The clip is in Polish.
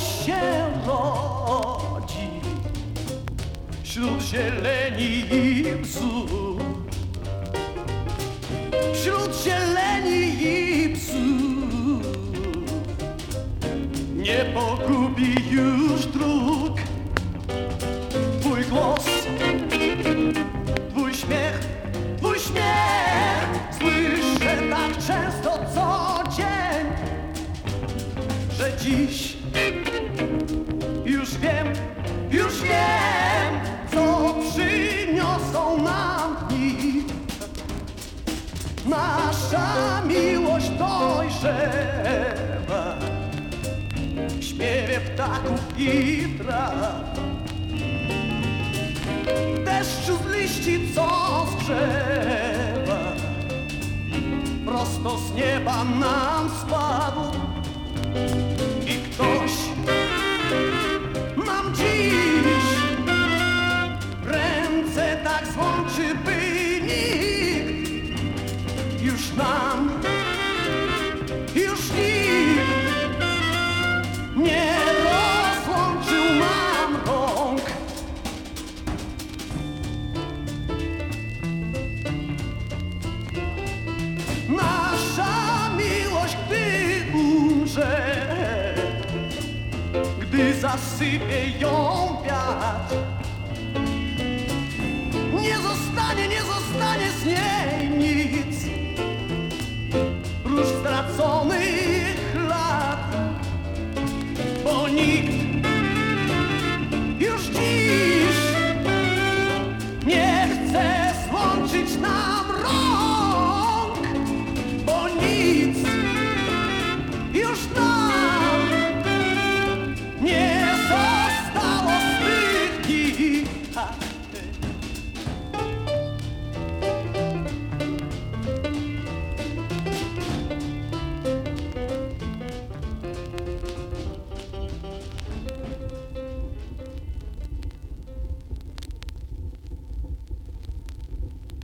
się rodzi wśród zieleni i bzu. Wśród zieleni i bzu nie pogubi już dróg. Twój głos, twój śmiech, twój śmiech słyszę tak często co dzień, że dziś Nasza miłość dojrzewa. W śpiewie ptaków i traw. Deszczu z liści, co zgrzewa, prosto z nieba nam spadł już nam, już nikt nie rozłączył nam rąk. Nasza miłość, gdy umrze, gdy zasypie ją wiatr, e os